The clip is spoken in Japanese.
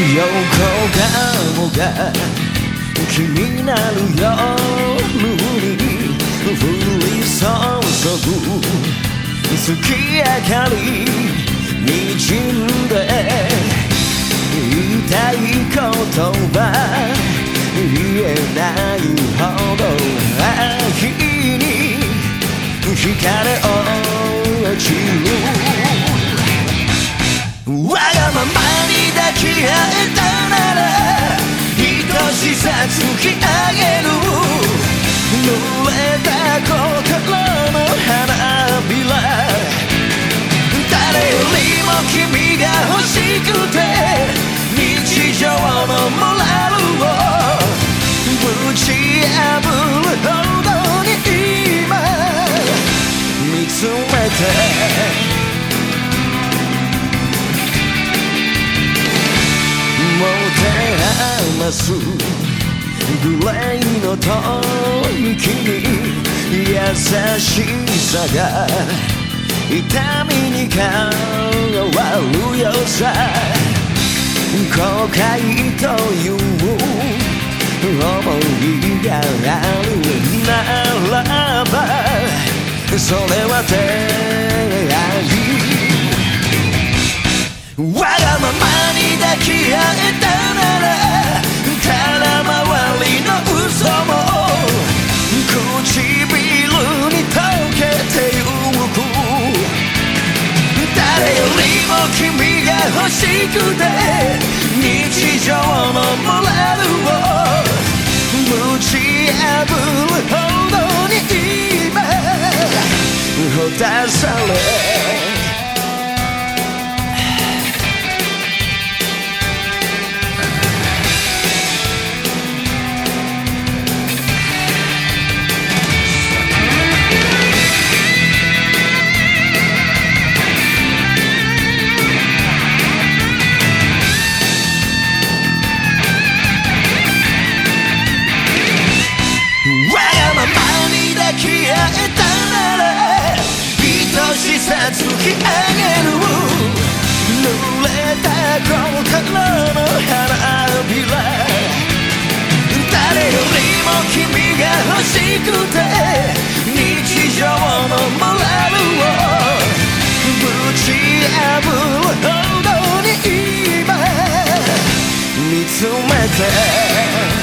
横顔が気になる夜に降り注ぐ月明かりにじん突き上げる。濡れた心の花びら。誰よりも君が欲しくて日常のモラルを。ぶち破るほどに今見つめて。もて余す。グレーの吐息に優しさが痛みに変わるよさ後悔という思いがあるならばそれは出りも君が欲しくて日常のモラルをぶち破るほどに今ほたされき上げる濡れた心の花びら誰よりも君が欲しくて日常のモラルをぶち破るほどに今見つめて